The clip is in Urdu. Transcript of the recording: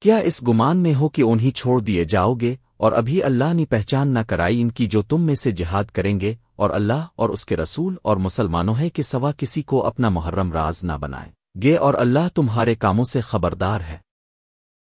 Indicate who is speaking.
Speaker 1: کیا اس گمان میں ہو کہ انہیں چھوڑ دیے جاؤ گے اور ابھی اللہ نے پہچان نہ کرائی ان کی جو تم میں سے جہاد کریں گے اور اللہ اور اس کے رسول اور مسلمانوں ہے کہ سوا کسی کو اپنا محرم راز نہ بنائے گے اور اللہ تمہارے کاموں سے خبردار ہے۔